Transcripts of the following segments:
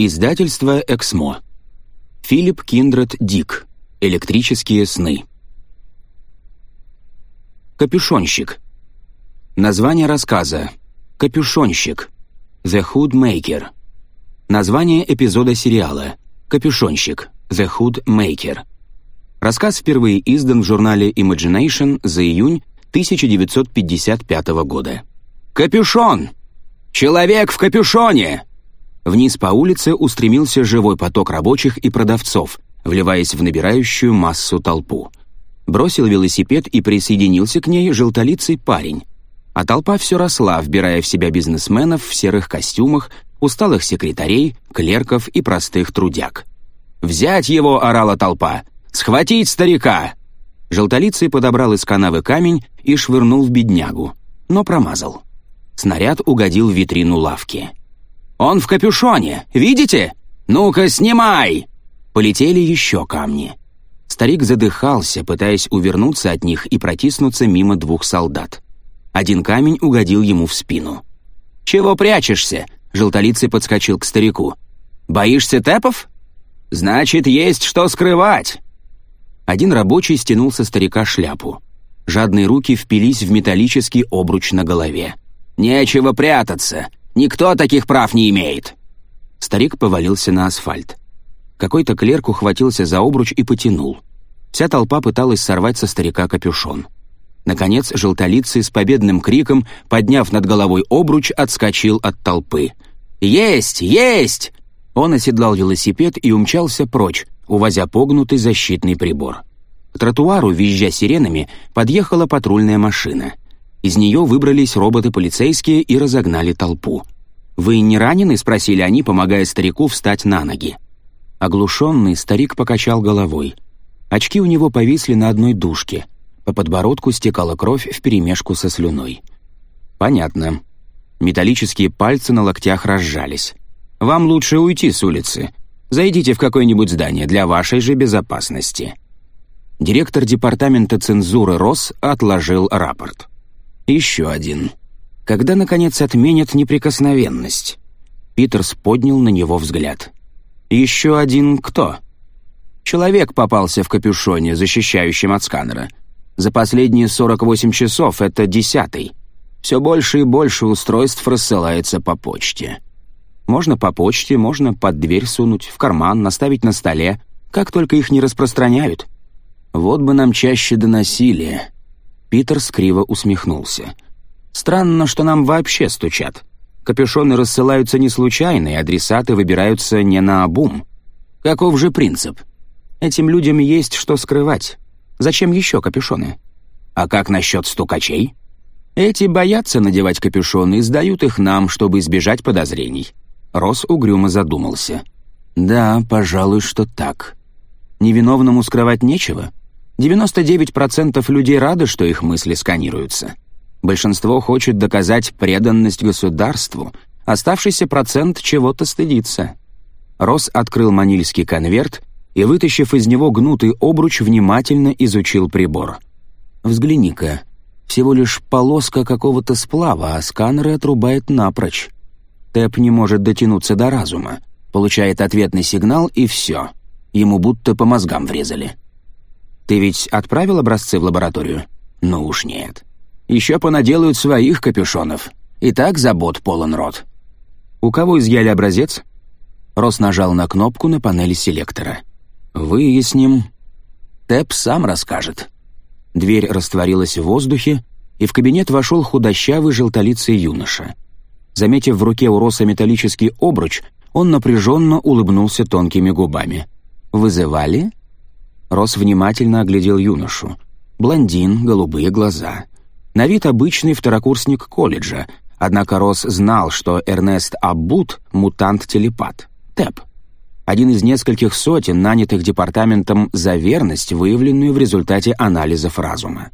Издательство «Эксмо». Филипп Киндред Дик. «Электрические сны». Капюшонщик. Название рассказа. Капюшонщик. The Hood Maker. Название эпизода сериала. Капюшонщик. The Hood Maker. Рассказ впервые издан в журнале Imagination за июнь 1955 года. «Капюшон! Человек в капюшоне!» Вниз по улице устремился живой поток рабочих и продавцов, вливаясь в набирающую массу толпу. Бросил велосипед и присоединился к ней желтолицый парень. А толпа все росла, вбирая в себя бизнесменов в серых костюмах, усталых секретарей, клерков и простых трудяг. «Взять его!» — орала толпа. «Схватить старика!» Желтолицый подобрал из канавы камень и швырнул в беднягу, но промазал. Снаряд угодил в витрину лавки. Он в капюшоне, видите? Ну-ка, снимай!» Полетели еще камни. Старик задыхался, пытаясь увернуться от них и протиснуться мимо двух солдат. Один камень угодил ему в спину. «Чего прячешься?» — желтолицый подскочил к старику. «Боишься тэпов? Значит, есть что скрывать!» Один рабочий стянул со старика шляпу. Жадные руки впились в металлический обруч на голове. «Нечего прятаться! Никто таких прав не имеет!» Старик повалился на асфальт. Какой-то клерк ухватился за обруч и потянул. Вся толпа пыталась сорвать со старика капюшон. Наконец, желтолицый с победным криком, подняв над головой обруч, отскочил от толпы. «Есть! Есть!» Он оседлал велосипед и умчался прочь, увозя погнутый защитный прибор. К тротуару, визжа сиренами, подъехала патрульная машина — из нее выбрались роботы-полицейские и разогнали толпу. «Вы не ранены?» — спросили они, помогая старику встать на ноги. Оглушенный старик покачал головой. Очки у него повисли на одной дужке. По подбородку стекала кровь вперемешку со слюной. «Понятно». Металлические пальцы на локтях разжались. «Вам лучше уйти с улицы. Зайдите в какое-нибудь здание для вашей же безопасности». Директор департамента цензуры РОС отложил рапорт. Еще один. Когда, наконец, отменят неприкосновенность? Питерс поднял на него взгляд. Еще один кто? Человек попался в капюшоне, защищающем от сканера. За последние 48 часов это десятый. Все больше и больше устройств рассылается по почте. Можно по почте, можно под дверь сунуть, в карман, наставить на столе. Как только их не распространяют. Вот бы нам чаще доносили. Питер скриво усмехнулся. «Странно, что нам вообще стучат. Капюшоны рассылаются не случайно, и адресаты выбираются не на обум. Каков же принцип? Этим людям есть что скрывать. Зачем еще капюшоны? А как насчет стукачей? Эти боятся надевать капюшоны и сдают их нам, чтобы избежать подозрений». Рос угрюмо задумался. «Да, пожалуй, что так. Невиновному скрывать нечего?» 99% людей рады, что их мысли сканируются. Большинство хочет доказать преданность государству, оставшийся процент чего-то стыдится. Росс открыл манильский конверт и, вытащив из него гнутый обруч, внимательно изучил прибор. «Взгляни-ка, всего лишь полоска какого-то сплава, а сканеры отрубает напрочь. Тэп не может дотянуться до разума, получает ответный сигнал и все. Ему будто по мозгам врезали». Ты ведь отправил образцы в лабораторию? Ну уж нет. Еще понаделают своих капюшонов. И так забот полон рот. У кого изъяли образец? Рос нажал на кнопку на панели селектора. Выясним. Тэп сам расскажет. Дверь растворилась в воздухе, и в кабинет вошел худощавый желтолицый юноша. Заметив в руке у Роса металлический обруч, он напряженно улыбнулся тонкими губами. «Вызывали?» Рос внимательно оглядел юношу. Блондин, голубые глаза. На вид обычный второкурсник колледжа, однако Рос знал, что Эрнест Аббут — мутант-телепат, ТЭП. Один из нескольких сотен, нанятых департаментом за верность, выявленную в результате анализов разума.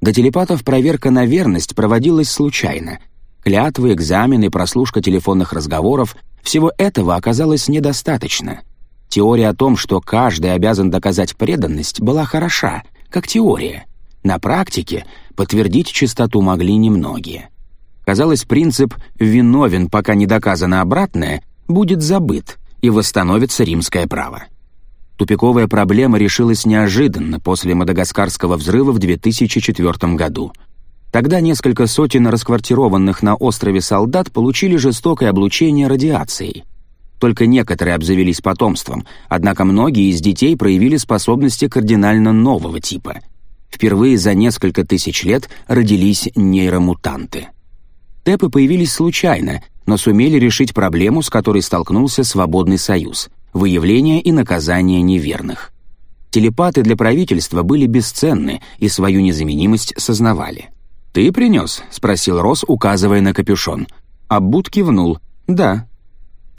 До телепатов проверка на верность проводилась случайно. Клятвы, экзамены, прослушка телефонных разговоров — всего этого оказалось недостаточно. Теория о том, что каждый обязан доказать преданность, была хороша, как теория. На практике подтвердить чистоту могли немногие. Казалось, принцип «виновен, пока не доказано обратное» будет забыт и восстановится римское право. Тупиковая проблема решилась неожиданно после мадагаскарского взрыва в 2004 году. Тогда несколько сотен расквартированных на острове солдат получили жестокое облучение радиацией. Только некоторые обзавелись потомством, однако многие из детей проявили способности кардинально нового типа. Впервые за несколько тысяч лет родились нейромутанты. Тэпы появились случайно, но сумели решить проблему, с которой столкнулся Свободный Союз — выявление и наказание неверных. Телепаты для правительства были бесценны и свою незаменимость сознавали. «Ты принес?» — спросил Рос, указывая на капюшон. Аббут кивнул. «Да,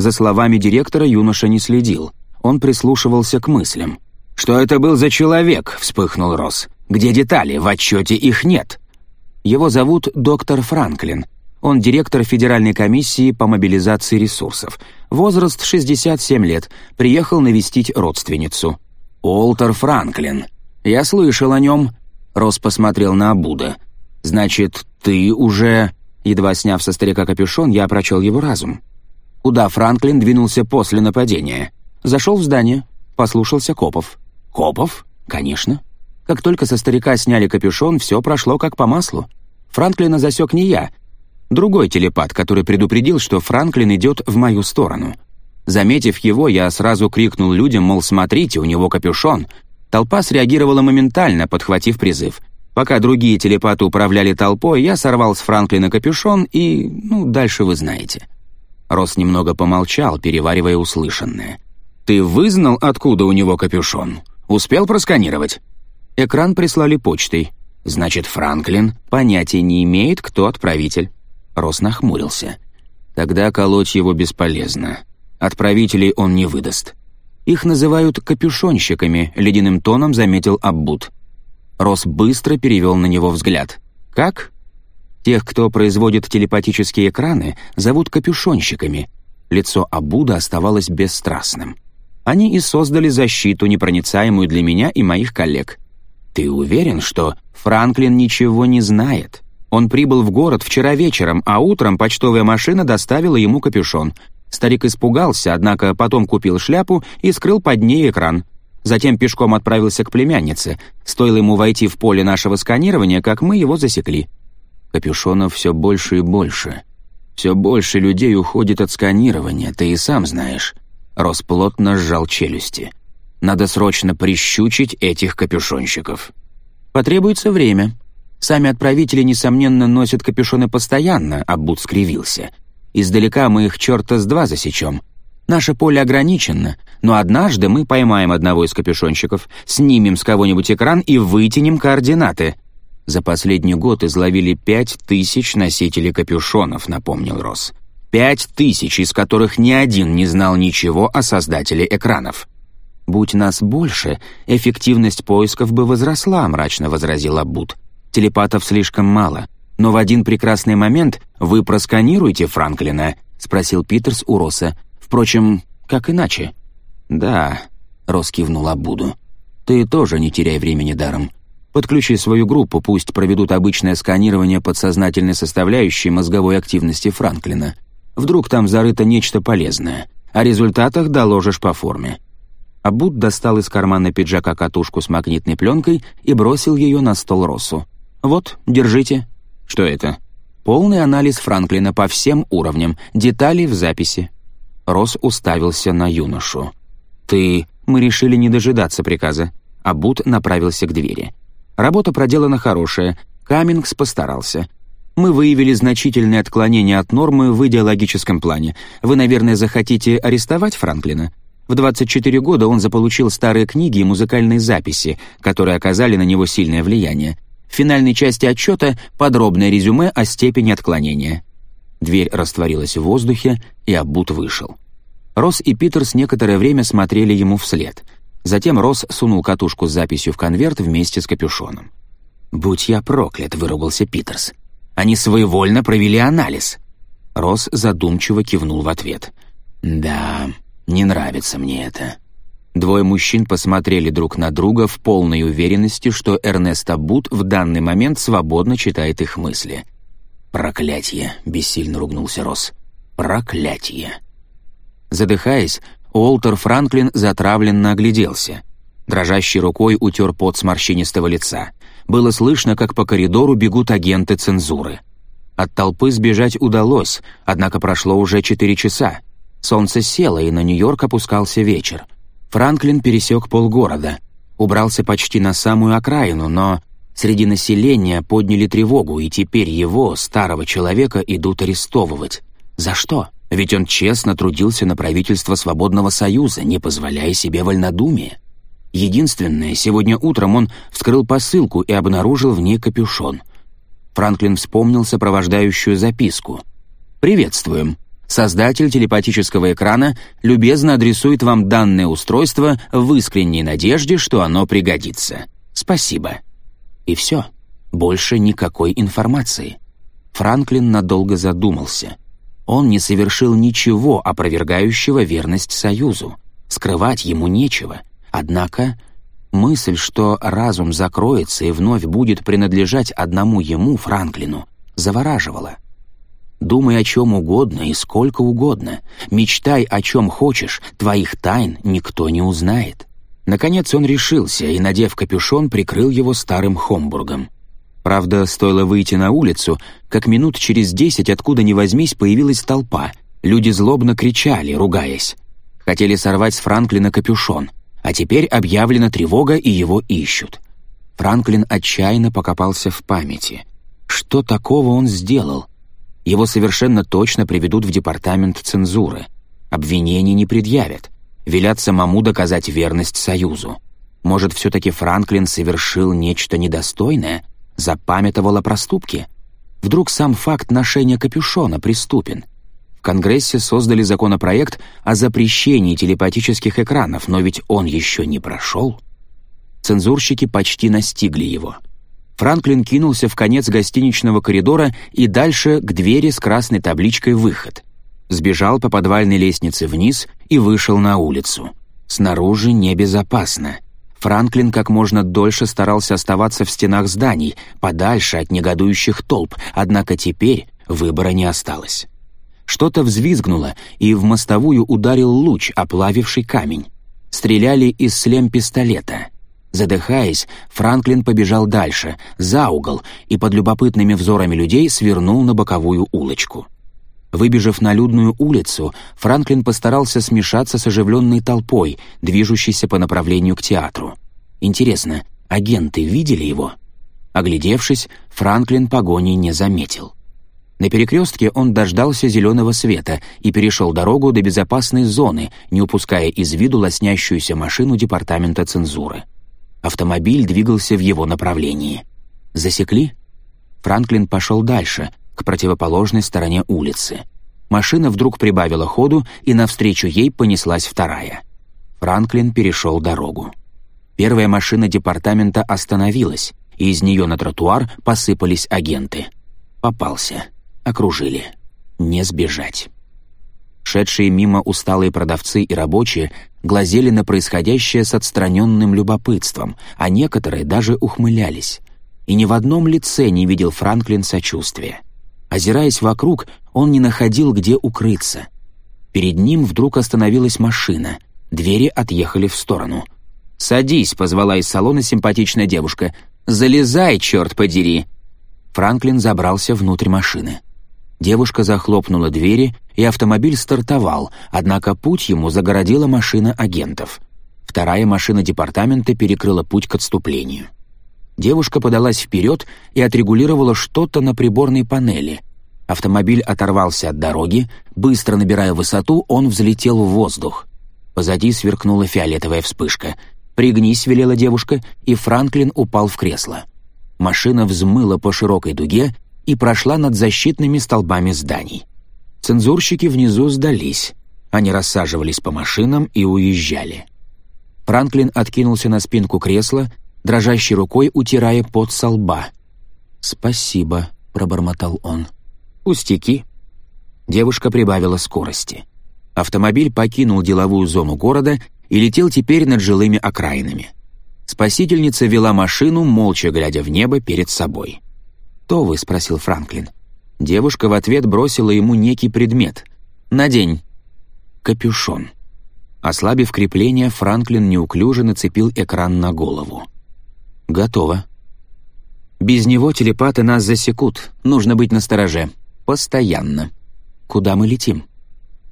за словами директора юноша не следил. Он прислушивался к мыслям. «Что это был за человек?» — вспыхнул Росс. «Где детали? В отчете их нет». Его зовут доктор Франклин. Он директор Федеральной комиссии по мобилизации ресурсов. Возраст 67 лет. Приехал навестить родственницу. Уолтер Франклин. Я слышал о нем. Рос посмотрел на Абуда. «Значит, ты уже...» Едва сняв со старика капюшон, я прочел его разум куда Франклин двинулся после нападения. Зашел в здание, послушался копов. «Копов? Конечно». Как только со старика сняли капюшон, все прошло как по маслу. Франклина засек не я, другой телепат, который предупредил, что Франклин идет в мою сторону. Заметив его, я сразу крикнул людям, мол, смотрите, у него капюшон. Толпа среагировала моментально, подхватив призыв. Пока другие телепаты управляли толпой, я сорвал с Франклина капюшон и... ну, дальше вы знаете. Рос немного помолчал, переваривая услышанное. «Ты вызнал, откуда у него капюшон? Успел просканировать?» Экран прислали почтой. «Значит, Франклин понятия не имеет, кто отправитель». Рос нахмурился. «Тогда колоть его бесполезно. Отправителей он не выдаст». «Их называют капюшонщиками», — ледяным тоном заметил Аббут. Рос быстро перевел на него взгляд. «Как? Тех, кто производит телепатические экраны, зовут капюшонщиками. Лицо Абуда оставалось бесстрастным. Они и создали защиту, непроницаемую для меня и моих коллег. Ты уверен, что Франклин ничего не знает? Он прибыл в город вчера вечером, а утром почтовая машина доставила ему капюшон. Старик испугался, однако потом купил шляпу и скрыл под ней экран. Затем пешком отправился к племяннице. Стоило ему войти в поле нашего сканирования, как мы его засекли. Капюшонов все больше и больше. Все больше людей уходит от сканирования, ты и сам знаешь. Рос плотно сжал челюсти. Надо срочно прищучить этих капюшонщиков. Потребуется время. Сами отправители, несомненно, носят капюшоны постоянно, а Бут скривился. Издалека мы их черта с два засечем. Наше поле ограничено, но однажды мы поймаем одного из капюшонщиков, снимем с кого-нибудь экран и вытянем координаты — за последний год изловили пять тысяч носителей капюшонов, напомнил Росс. Пять тысяч, из которых ни один не знал ничего о создателе экранов. «Будь нас больше, эффективность поисков бы возросла», — мрачно возразила Бут. «Телепатов слишком мало. Но в один прекрасный момент вы просканируете Франклина», — спросил Питерс у Росса. «Впрочем, как иначе?» «Да», — Росс кивнул Аббуду. «Ты тоже не теряй времени даром. Подключи свою группу, пусть проведут обычное сканирование подсознательной составляющей мозговой активности Франклина. Вдруг там зарыто нечто полезное. О результатах доложишь по форме». Абуд достал из кармана пиджака катушку с магнитной пленкой и бросил ее на стол Росу. «Вот, держите». «Что это?» «Полный анализ Франклина по всем уровням, детали в записи». Рос уставился на юношу. «Ты...» «Мы решили не дожидаться приказа». Абуд направился к двери. Работа проделана хорошая, Каммингс постарался. Мы выявили значительные отклонения от нормы в идеологическом плане. Вы, наверное, захотите арестовать Франклина? В 24 года он заполучил старые книги и музыкальные записи, которые оказали на него сильное влияние. В финальной части отчета подробное резюме о степени отклонения. Дверь растворилась в воздухе, и Аббут вышел. Росс и Питерс некоторое время смотрели ему вслед — Затем Росс сунул катушку с записью в конверт вместе с капюшоном. «Будь я проклят», — выругался Питерс. «Они своевольно провели анализ». Росс задумчиво кивнул в ответ. «Да, не нравится мне это». Двое мужчин посмотрели друг на друга в полной уверенности, что Эрнеста Бут в данный момент свободно читает их мысли. «Проклятье!» — бессильно ругнулся Росс. «Проклятье!» Задыхаясь, Уолтер Франклин затравленно огляделся. Дрожащей рукой утер пот с морщинистого лица. Было слышно, как по коридору бегут агенты цензуры. От толпы сбежать удалось, однако прошло уже четыре часа. Солнце село, и на Нью-Йорк опускался вечер. Франклин пересек полгорода. Убрался почти на самую окраину, но среди населения подняли тревогу, и теперь его, старого человека, идут арестовывать. За что? Ведь он честно трудился на правительство Свободного Союза, не позволяя себе вольнодумия. Единственное, сегодня утром он вскрыл посылку и обнаружил в ней капюшон. Франклин вспомнил сопровождающую записку. «Приветствуем. Создатель телепатического экрана любезно адресует вам данное устройство в искренней надежде, что оно пригодится. Спасибо». И все. Больше никакой информации. Франклин надолго задумался — он не совершил ничего, опровергающего верность Союзу. Скрывать ему нечего. Однако мысль, что разум закроется и вновь будет принадлежать одному ему, Франклину, завораживала. Думай о чем угодно и сколько угодно. Мечтай о чем хочешь, твоих тайн никто не узнает. Наконец он решился и, надев капюшон, прикрыл его старым хомбургом — Правда, стоило выйти на улицу, как минут через десять откуда ни возьмись появилась толпа. Люди злобно кричали, ругаясь. Хотели сорвать с Франклина капюшон, а теперь объявлена тревога и его ищут. Франклин отчаянно покопался в памяти. Что такого он сделал? Его совершенно точно приведут в департамент цензуры. Обвинений не предъявят. Велят самому доказать верность Союзу. Может, все-таки Франклин совершил нечто недостойное — запамятовала проступки. Вдруг сам факт ношения капюшона преступен. В Конгрессе создали законопроект о запрещении телепатических экранов, но ведь он еще не прошел. Цензурщики почти настигли его. Франклин кинулся в конец гостиничного коридора и дальше к двери с красной табличкой «Выход». Сбежал по подвальной лестнице вниз и вышел на улицу. Снаружи небезопасно — Франклин как можно дольше старался оставаться в стенах зданий, подальше от негодующих толп, однако теперь выбора не осталось. Что-то взвизгнуло, и в мостовую ударил луч, оплавивший камень. Стреляли из слем пистолета. Задыхаясь, Франклин побежал дальше, за угол, и под любопытными взорами людей свернул на боковую улочку. Выбежав на людную улицу, Франклин постарался смешаться с оживленной толпой, движущейся по направлению к театру. Интересно, агенты видели его? Оглядевшись, Франклин погони не заметил. На перекрестке он дождался зеленого света и перешел дорогу до безопасной зоны, не упуская из виду лоснящуюся машину департамента цензуры. Автомобиль двигался в его направлении. Засекли? Франклин пошел дальше, к противоположной стороне улицы. Машина вдруг прибавила ходу, и навстречу ей понеслась вторая. Франклин перешел дорогу. Первая машина департамента остановилась, и из нее на тротуар посыпались агенты. Попался. Окружили. Не сбежать. Шедшие мимо усталые продавцы и рабочие глазели на происходящее с отстраненным любопытством, а некоторые даже ухмылялись. И ни в одном лице не видел Франклин сочувствия. Озираясь вокруг, он не находил, где укрыться. Перед ним вдруг остановилась машина. Двери отъехали в сторону. «Садись», — позвала из салона симпатичная девушка. «Залезай, черт подери!» Франклин забрался внутрь машины. Девушка захлопнула двери, и автомобиль стартовал, однако путь ему загородила машина агентов. Вторая машина департамента перекрыла путь к отступлению. Девушка подалась вперед и отрегулировала что-то на приборной панели. Автомобиль оторвался от дороги, быстро набирая высоту, он взлетел в воздух. Позади сверкнула фиолетовая вспышка. «Пригнись», — велела девушка, и Франклин упал в кресло. Машина взмыла по широкой дуге и прошла над защитными столбами зданий. Цензурщики внизу сдались. Они рассаживались по машинам и уезжали. Франклин откинулся на спинку кресла дрожащей рукой утирая пот со лба. «Спасибо», — пробормотал он. «Пустяки». Девушка прибавила скорости. Автомобиль покинул деловую зону города и летел теперь над жилыми окраинами. Спасительница вела машину, молча глядя в небо перед собой. То вы?» — спросил Франклин. Девушка в ответ бросила ему некий предмет. «Надень». «Капюшон». Ослабив крепление, Франклин неуклюже нацепил экран на голову. «Готово». «Без него телепаты нас засекут. Нужно быть настороже. Постоянно. Куда мы летим?»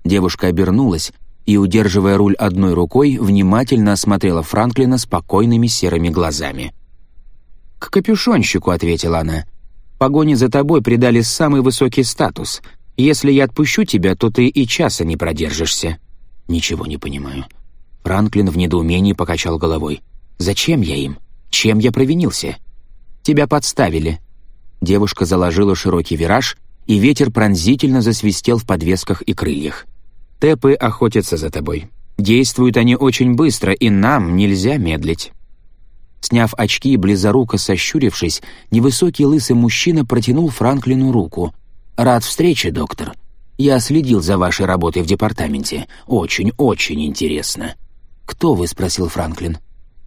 Девушка обернулась и, удерживая руль одной рукой, внимательно осмотрела Франклина спокойными серыми глазами. «К капюшонщику», — ответила она. «Погони за тобой придали самый высокий статус. Если я отпущу тебя, то ты и часа не продержишься». «Ничего не понимаю». Франклин в недоумении покачал головой. «Зачем я им?» Чем я провинился? Тебя подставили». Девушка заложила широкий вираж, и ветер пронзительно засвистел в подвесках и крыльях. «Тепы охотятся за тобой. Действуют они очень быстро, и нам нельзя медлить». Сняв очки, близоруко сощурившись, невысокий лысый мужчина протянул Франклину руку. «Рад встрече, доктор. Я следил за вашей работой в департаменте. Очень-очень интересно». «Кто вы?» — спросил Франклин.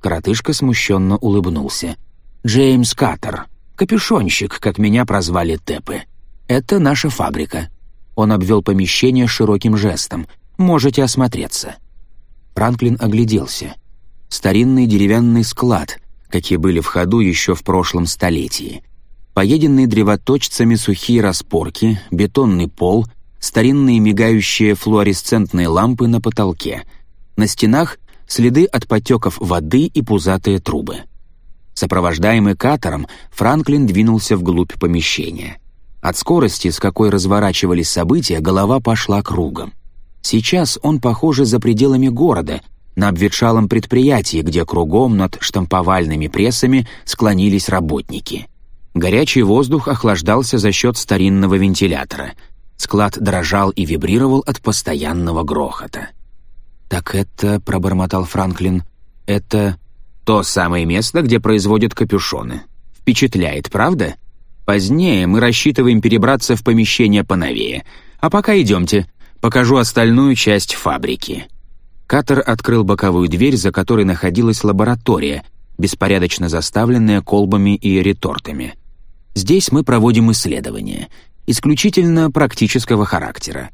Коротышка смущенно улыбнулся. «Джеймс Каттер. Капюшонщик, как меня прозвали Тепы. Это наша фабрика». Он обвел помещение широким жестом. «Можете осмотреться». Франклин огляделся. Старинный деревянный склад, какие были в ходу еще в прошлом столетии. Поеденные древоточцами сухие распорки, бетонный пол, старинные мигающие флуоресцентные лампы на потолке. На стенах следы от потеков воды и пузатые трубы. Сопровождаемый катером, Франклин двинулся вглубь помещения. От скорости, с какой разворачивались события, голова пошла кругом. Сейчас он, похоже, за пределами города, на обветшалом предприятии, где кругом над штамповальными прессами склонились работники. Горячий воздух охлаждался за счет старинного вентилятора. Склад дрожал и вибрировал от постоянного грохота. «Так это...» — пробормотал Франклин. «Это...» «То самое место, где производят капюшоны. Впечатляет, правда? Позднее мы рассчитываем перебраться в помещение поновее. А пока идемте. Покажу остальную часть фабрики». Катер открыл боковую дверь, за которой находилась лаборатория, беспорядочно заставленная колбами и ретортами. «Здесь мы проводим исследования, исключительно практического характера.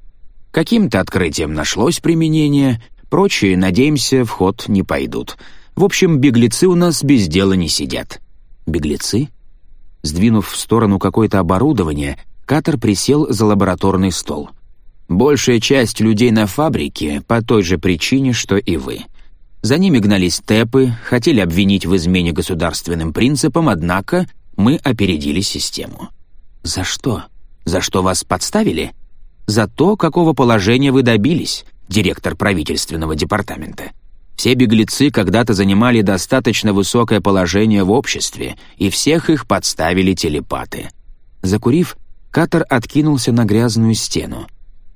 Каким-то открытием нашлось применение, Прочие, надеемся, в ход не пойдут. В общем, беглецы у нас без дела не сидят». «Беглецы?» Сдвинув в сторону какое-то оборудование, Катер присел за лабораторный стол. «Большая часть людей на фабрике по той же причине, что и вы. За ними гнались ТЭПы, хотели обвинить в измене государственным принципам, однако мы опередили систему». «За что? За что вас подставили?» «За то, какого положения вы добились директор правительственного департамента. Все беглецы когда-то занимали достаточно высокое положение в обществе, и всех их подставили телепаты. Закурив, Катер откинулся на грязную стену.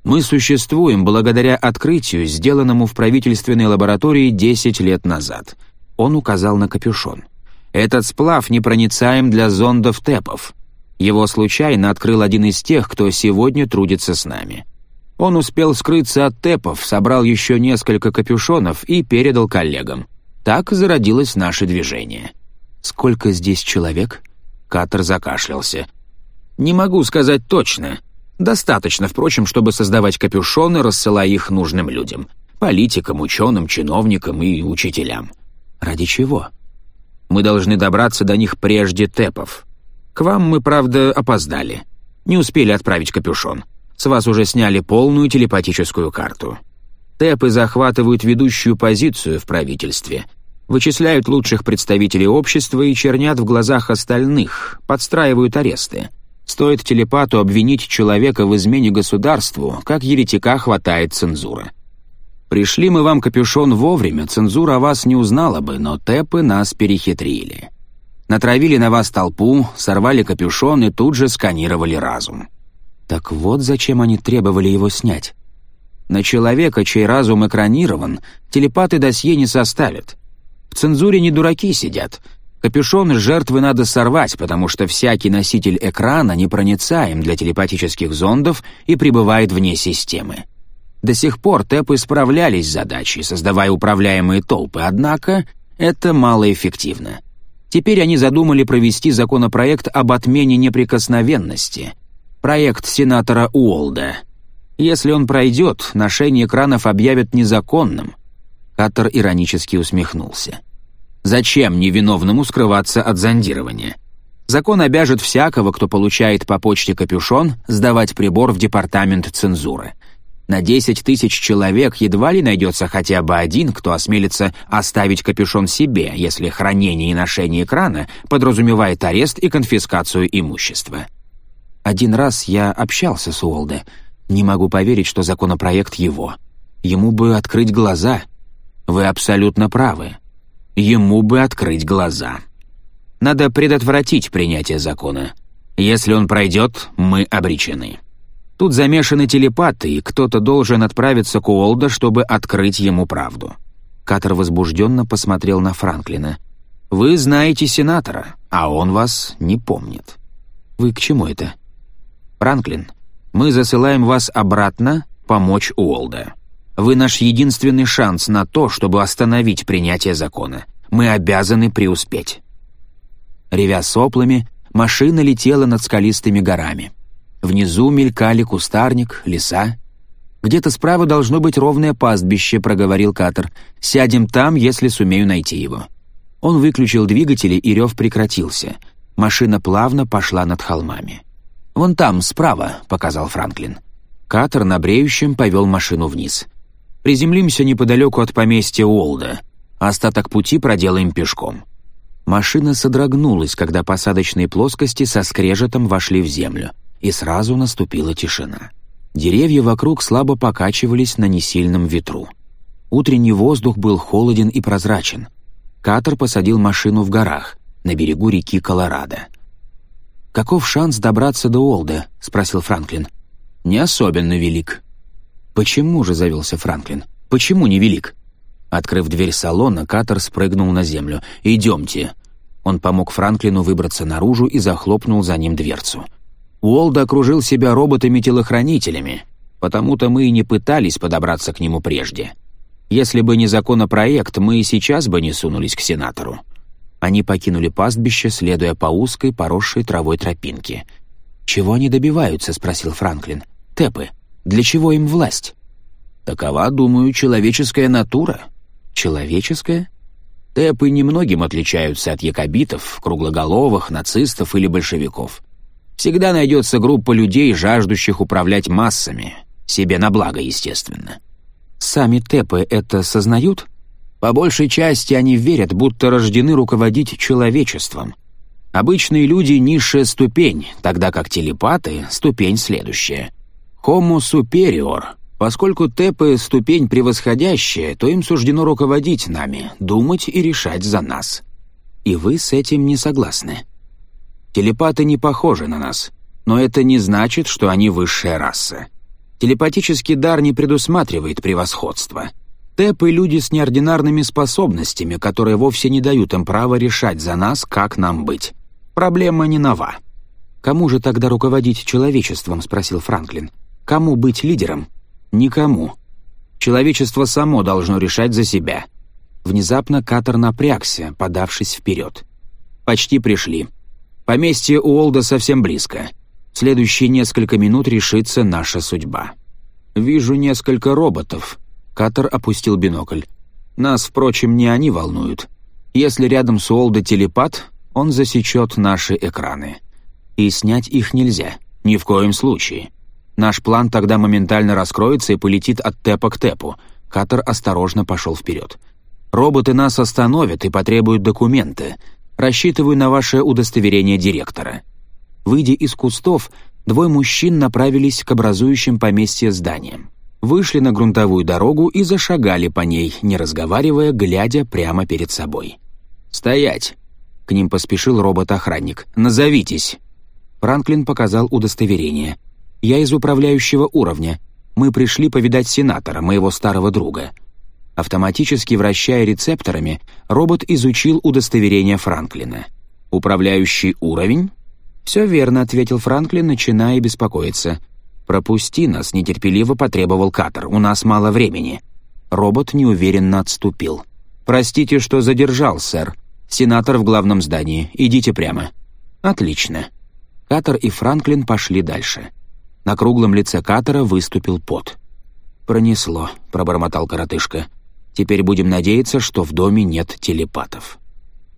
«Мы существуем благодаря открытию, сделанному в правительственной лаборатории 10 лет назад». Он указал на капюшон. «Этот сплав непроницаем для зондов ТЭПов. Его случайно открыл один из тех, кто сегодня трудится с нами. Он успел скрыться от Тэпов, собрал еще несколько капюшонов и передал коллегам. Так зародилось наше движение. «Сколько здесь человек?» Катер закашлялся. «Не могу сказать точно. Достаточно, впрочем, чтобы создавать капюшоны, рассылая их нужным людям. Политикам, ученым, чиновникам и учителям. Ради чего? Мы должны добраться до них прежде Тэпов. К вам мы, правда, опоздали. Не успели отправить капюшон. С вас уже сняли полную телепатическую карту. ТЭПы захватывают ведущую позицию в правительстве, вычисляют лучших представителей общества и чернят в глазах остальных, подстраивают аресты. Стоит телепату обвинить человека в измене государству, как еретика хватает цензура. Пришли мы вам, капюшон, вовремя, цензура вас не узнала бы, но ТЭПы нас перехитрили. Натравили на вас толпу, сорвали капюшон и тут же сканировали разум. Так вот зачем они требовали его снять. На человека, чей разум экранирован, телепаты досье не составят. В цензуре не дураки сидят. Капюшон жертвы надо сорвать, потому что всякий носитель экрана непроницаем для телепатических зондов и пребывает вне системы. До сих пор ТЭПы справлялись с задачей, создавая управляемые толпы, однако это малоэффективно. Теперь они задумали провести законопроект об отмене неприкосновенности — проект сенатора Уолда. Если он пройдет, ношение кранов объявят незаконным». Каттер иронически усмехнулся. «Зачем невиновному скрываться от зондирования? Закон обяжет всякого, кто получает по почте капюшон, сдавать прибор в департамент цензуры. На 10 тысяч человек едва ли найдется хотя бы один, кто осмелится оставить капюшон себе, если хранение и ношение экрана подразумевает арест и конфискацию имущества». Один раз я общался с Уолде. Не могу поверить, что законопроект его. Ему бы открыть глаза. Вы абсолютно правы. Ему бы открыть глаза. Надо предотвратить принятие закона. Если он пройдет, мы обречены. Тут замешаны телепаты, и кто-то должен отправиться к Уолда, чтобы открыть ему правду». Катер возбужденно посмотрел на Франклина. «Вы знаете сенатора, а он вас не помнит». «Вы к чему это?» Пранклин, мы засылаем вас обратно помочь Уолда. Вы наш единственный шанс на то, чтобы остановить принятие закона. Мы обязаны преуспеть». Ревя соплами, машина летела над скалистыми горами. Внизу мелькали кустарник, леса. «Где-то справа должно быть ровное пастбище», — проговорил Катер. «Сядем там, если сумею найти его». Он выключил двигатели, и рев прекратился. Машина плавно пошла над холмами. «Вон там, справа», — показал Франклин. Катер на бреющем повел машину вниз. «Приземлимся неподалеку от поместья Уолда. Остаток пути проделаем пешком». Машина содрогнулась, когда посадочные плоскости со скрежетом вошли в землю, и сразу наступила тишина. Деревья вокруг слабо покачивались на несильном ветру. Утренний воздух был холоден и прозрачен. Катер посадил машину в горах, на берегу реки Колорадо. «Каков шанс добраться до Олда?» — спросил Франклин. «Не особенно велик». «Почему же?» — завелся Франклин. «Почему не велик?» Открыв дверь салона, Катер спрыгнул на землю. «Идемте». Он помог Франклину выбраться наружу и захлопнул за ним дверцу. Уолд окружил себя роботами-телохранителями, потому-то мы и не пытались подобраться к нему прежде. Если бы не законопроект, мы и сейчас бы не сунулись к сенатору. Они покинули пастбище, следуя по узкой, поросшей травой тропинке. «Чего они добиваются?» — спросил Франклин. «Тепы, для чего им власть?» «Такова, думаю, человеческая натура». «Человеческая?» Тепы немногим отличаются от якобитов, круглоголовых, нацистов или большевиков. Всегда найдется группа людей, жаждущих управлять массами. Себе на благо, естественно. Сами тепы это сознают? По большей части они верят, будто рождены руководить человечеством. Обычные люди — низшая ступень, тогда как телепаты — ступень следующая. Homo superior. Поскольку тэпы — ступень превосходящая, то им суждено руководить нами, думать и решать за нас. И вы с этим не согласны. Телепаты не похожи на нас, но это не значит, что они высшая раса. Телепатический дар не предусматривает превосходства — Тэпы — люди с неординарными способностями, которые вовсе не дают им права решать за нас, как нам быть. Проблема не нова. «Кому же тогда руководить человечеством?» — спросил Франклин. «Кому быть лидером?» «Никому. Человечество само должно решать за себя». Внезапно Катер напрягся, подавшись вперед. «Почти пришли. Поместье Уолда совсем близко. В следующие несколько минут решится наша судьба. Вижу несколько роботов. Катер опустил бинокль. «Нас, впрочем, не они волнуют. Если рядом с Уолда телепат, он засечет наши экраны. И снять их нельзя. Ни в коем случае. Наш план тогда моментально раскроется и полетит от Тепа к Тепу». Катер осторожно пошел вперед. «Роботы нас остановят и потребуют документы. Рассчитываю на ваше удостоверение директора». Выйдя из кустов, двое мужчин направились к образующим поместье зданиям вышли на грунтовую дорогу и зашагали по ней, не разговаривая, глядя прямо перед собой. «Стоять!» — к ним поспешил робот-охранник. «Назовитесь!» Франклин показал удостоверение. «Я из управляющего уровня. Мы пришли повидать сенатора, моего старого друга». Автоматически вращая рецепторами, робот изучил удостоверение Франклина. «Управляющий уровень?» «Все верно», — ответил Франклин, начиная беспокоиться. «Пропусти нас», — нетерпеливо потребовал Катер. «У нас мало времени». Робот неуверенно отступил. «Простите, что задержал, сэр. Сенатор в главном здании. Идите прямо». «Отлично». Катер и Франклин пошли дальше. На круглом лице Катера выступил пот. «Пронесло», — пробормотал коротышка. «Теперь будем надеяться, что в доме нет телепатов».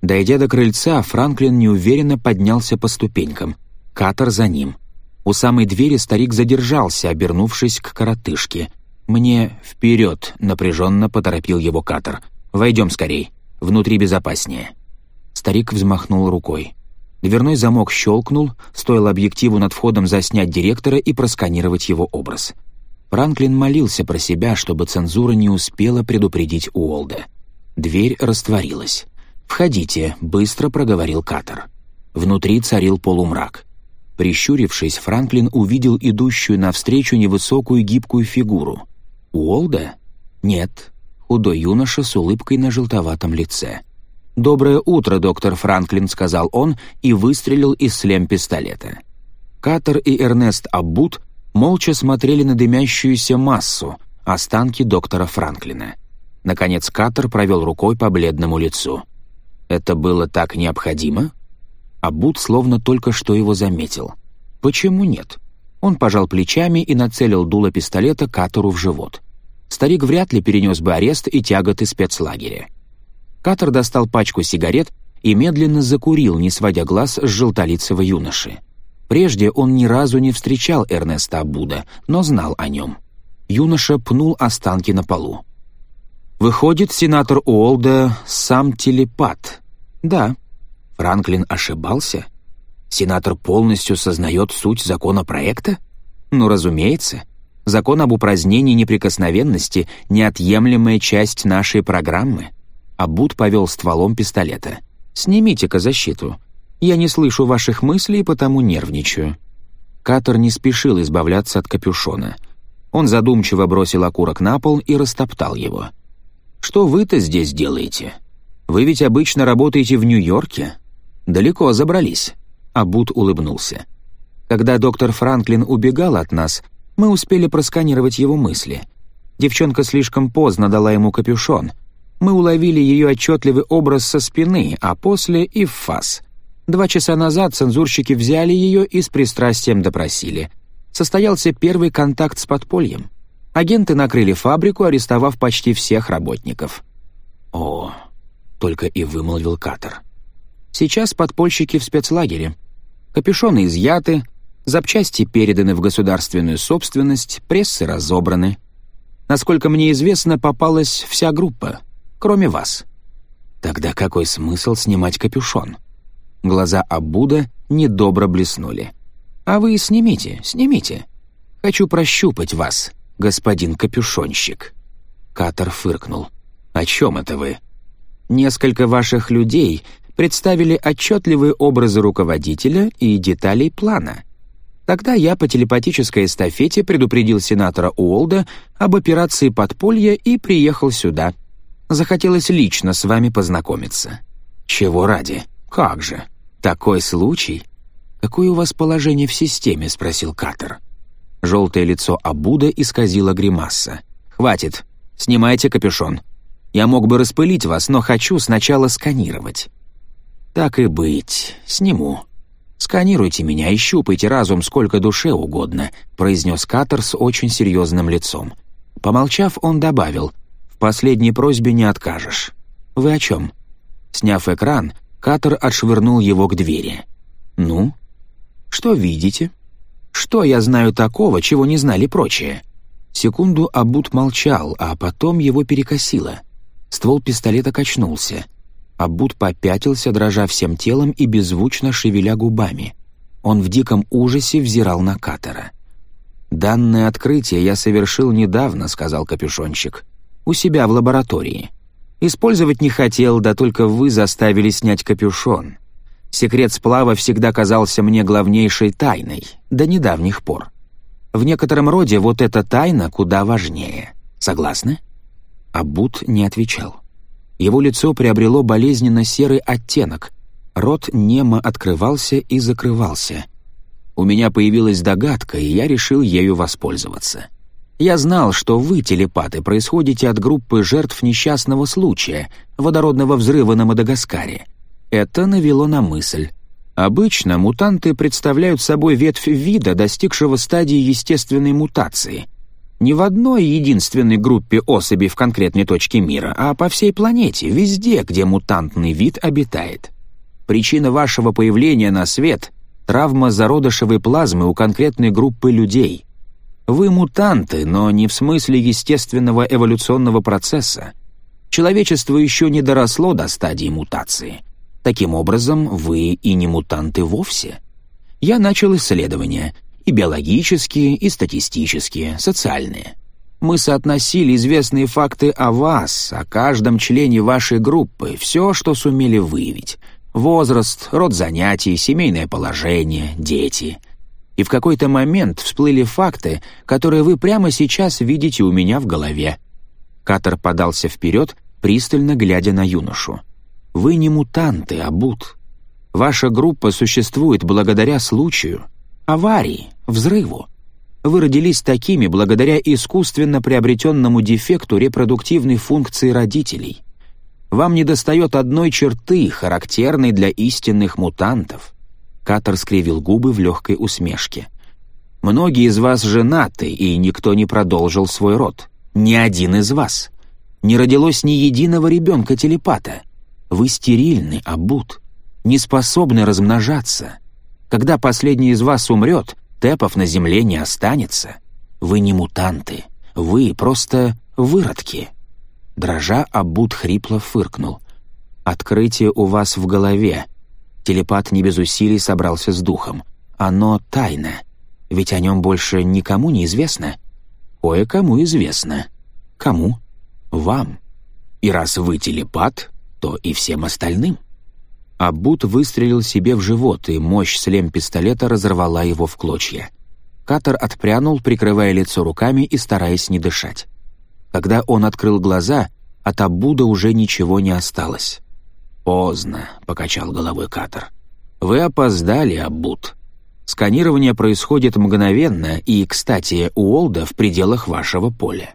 Дойдя до крыльца, Франклин неуверенно поднялся по ступенькам. Катер за ним — у самой двери старик задержался, обернувшись к коротышке. «Мне вперед!» — напряженно поторопил его Катер. «Войдем скорей. Внутри безопаснее». Старик взмахнул рукой. Дверной замок щелкнул, стоило объективу над входом заснять директора и просканировать его образ. Франклин молился про себя, чтобы цензура не успела предупредить Уолда. Дверь растворилась. «Входите», — быстро проговорил Катер. Внутри царил полумрак. Прищурившись, Франклин увидел идущую навстречу невысокую гибкую фигуру. «Уолда?» «Нет». Худой юноша с улыбкой на желтоватом лице. «Доброе утро, доктор Франклин», — сказал он и выстрелил из слем пистолета. Катер и Эрнест Аббут молча смотрели на дымящуюся массу, останки доктора Франклина. Наконец Катер провел рукой по бледному лицу. «Это было так необходимо?» а Бут словно только что его заметил. «Почему нет?» Он пожал плечами и нацелил дуло пистолета Катору в живот. Старик вряд ли перенес бы арест и тяготы спецлагеря. Катор достал пачку сигарет и медленно закурил, не сводя глаз с желтолицего юноши. Прежде он ни разу не встречал Эрнеста Абуда, но знал о нем. Юноша пнул останки на полу. «Выходит, сенатор Уолда сам телепат?» «Да, Франклин ошибался? Сенатор полностью сознает суть законопроекта? Ну, разумеется. Закон об упразднении неприкосновенности — неотъемлемая часть нашей программы. Абуд повел стволом пистолета. «Снимите-ка защиту. Я не слышу ваших мыслей, потому нервничаю». Катер не спешил избавляться от капюшона. Он задумчиво бросил окурок на пол и растоптал его. «Что вы-то здесь делаете? Вы ведь обычно работаете в Нью-Йорке?» далеко забрались», — Абут улыбнулся. «Когда доктор Франклин убегал от нас, мы успели просканировать его мысли. Девчонка слишком поздно дала ему капюшон. Мы уловили ее отчетливый образ со спины, а после и в фас. Два часа назад цензурщики взяли ее и с пристрастием допросили. Состоялся первый контакт с подпольем. Агенты накрыли фабрику, арестовав почти всех работников». «О, только и вымолвил Катер. Сейчас подпольщики в спецлагере. Капюшоны изъяты, запчасти переданы в государственную собственность, прессы разобраны. Насколько мне известно, попалась вся группа, кроме вас. Тогда какой смысл снимать капюшон? Глаза Абуда недобро блеснули. «А вы снимите, снимите. Хочу прощупать вас, господин капюшонщик». Катер фыркнул. «О чем это вы?» «Несколько ваших людей представили отчетливые образы руководителя и деталей плана. Тогда я по телепатической эстафете предупредил сенатора Уолда об операции подполья и приехал сюда. Захотелось лично с вами познакомиться. Чего ради? Как же? Такой случай? Какое у вас положение в системе? спросил Катер. Желтое лицо Абуда исказило гримаса. «Хватит. Снимайте капюшон. Я мог бы распылить вас, но хочу сначала сканировать». «Так и быть, сниму. Сканируйте меня и щупайте разум сколько душе угодно», — произнес Катер с очень серьезным лицом. Помолчав, он добавил, «В последней просьбе не откажешь». «Вы о чем?» Сняв экран, Катер отшвырнул его к двери. «Ну?» «Что видите?» «Что я знаю такого, чего не знали прочие?» Секунду Абут молчал, а потом его перекосило. Ствол пистолета качнулся. Аббут попятился, дрожа всем телом и беззвучно шевеля губами. Он в диком ужасе взирал на Катера. «Данное открытие я совершил недавно», — сказал капюшонщик. «У себя в лаборатории. Использовать не хотел, да только вы заставили снять капюшон. Секрет сплава всегда казался мне главнейшей тайной, до недавних пор. В некотором роде вот эта тайна куда важнее. Согласны?» Абут не отвечал. Его лицо приобрело болезненно-серый оттенок. Рот немо открывался и закрывался. У меня появилась догадка, и я решил ею воспользоваться. Я знал, что вы, телепаты, происходите от группы жертв несчастного случая, водородного взрыва на Мадагаскаре. Это навело на мысль. Обычно мутанты представляют собой ветвь вида, достигшего стадии естественной мутации не в одной единственной группе особей в конкретной точке мира, а по всей планете, везде, где мутантный вид обитает. Причина вашего появления на свет — травма зародышевой плазмы у конкретной группы людей. Вы мутанты, но не в смысле естественного эволюционного процесса. Человечество еще не доросло до стадии мутации. Таким образом, вы и не мутанты вовсе. Я начал исследование, и биологические, и статистические, социальные. Мы соотносили известные факты о вас, о каждом члене вашей группы, все, что сумели выявить. Возраст, род занятий, семейное положение, дети. И в какой-то момент всплыли факты, которые вы прямо сейчас видите у меня в голове. Катер подался вперед, пристально глядя на юношу. «Вы не мутанты, а Бут. Ваша группа существует благодаря случаю, аварии, взрыву, вы родились такими благодаря искусственно приобретенному дефекту репродуктивной функции родителей. Вам недостает одной черты, характерной для истинных мутантов. Катер скривил губы в легкой усмешке. Многие из вас женаты, и никто не продолжил свой род. Ни один из вас. Не родилось ни единого ребенка-телепата. Вы стерильны, обут, не способны размножаться. Когда последний из вас умрет — Тепов на земле не останется. Вы не мутанты. Вы просто выродки». Дрожа, Абут хрипло фыркнул. «Открытие у вас в голове». Телепат не без усилий собрался с духом. «Оно тайна. Ведь о нем больше никому не известно». «Кое-кому известно». «Кому?» «Вам». «И раз вы телепат, то и всем остальным» а Бут выстрелил себе в живот, и мощь слем пистолета разорвала его в клочья. Катер отпрянул, прикрывая лицо руками и стараясь не дышать. Когда он открыл глаза, от Абуда уже ничего не осталось. «Поздно», — покачал головой Катер. «Вы опоздали, Аббуд. Сканирование происходит мгновенно и, кстати, у Олда в пределах вашего поля.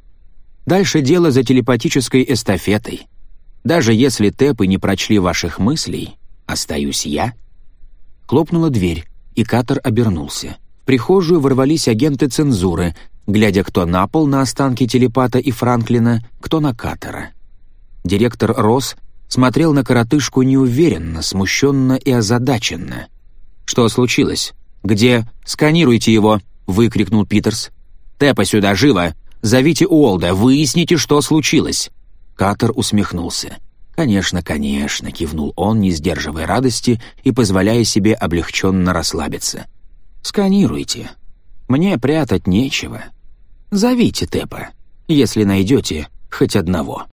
Дальше дело за телепатической эстафетой. Даже если Тэпы не прочли ваших мыслей, «Остаюсь я?» Хлопнула дверь, и Катер обернулся. В прихожую ворвались агенты цензуры, глядя кто на пол на останки телепата и Франклина, кто на Катера. Директор Росс смотрел на коротышку неуверенно, смущенно и озадаченно. «Что случилось? Где? Сканируйте его!» — выкрикнул Питерс. «Тепа сюда, живо! Зовите Уолда, выясните, что случилось!» Катер усмехнулся. «Конечно, конечно», — кивнул он, не сдерживая радости и позволяя себе облегченно расслабиться. «Сканируйте. Мне прятать нечего. Зовите Тепа, если найдете хоть одного».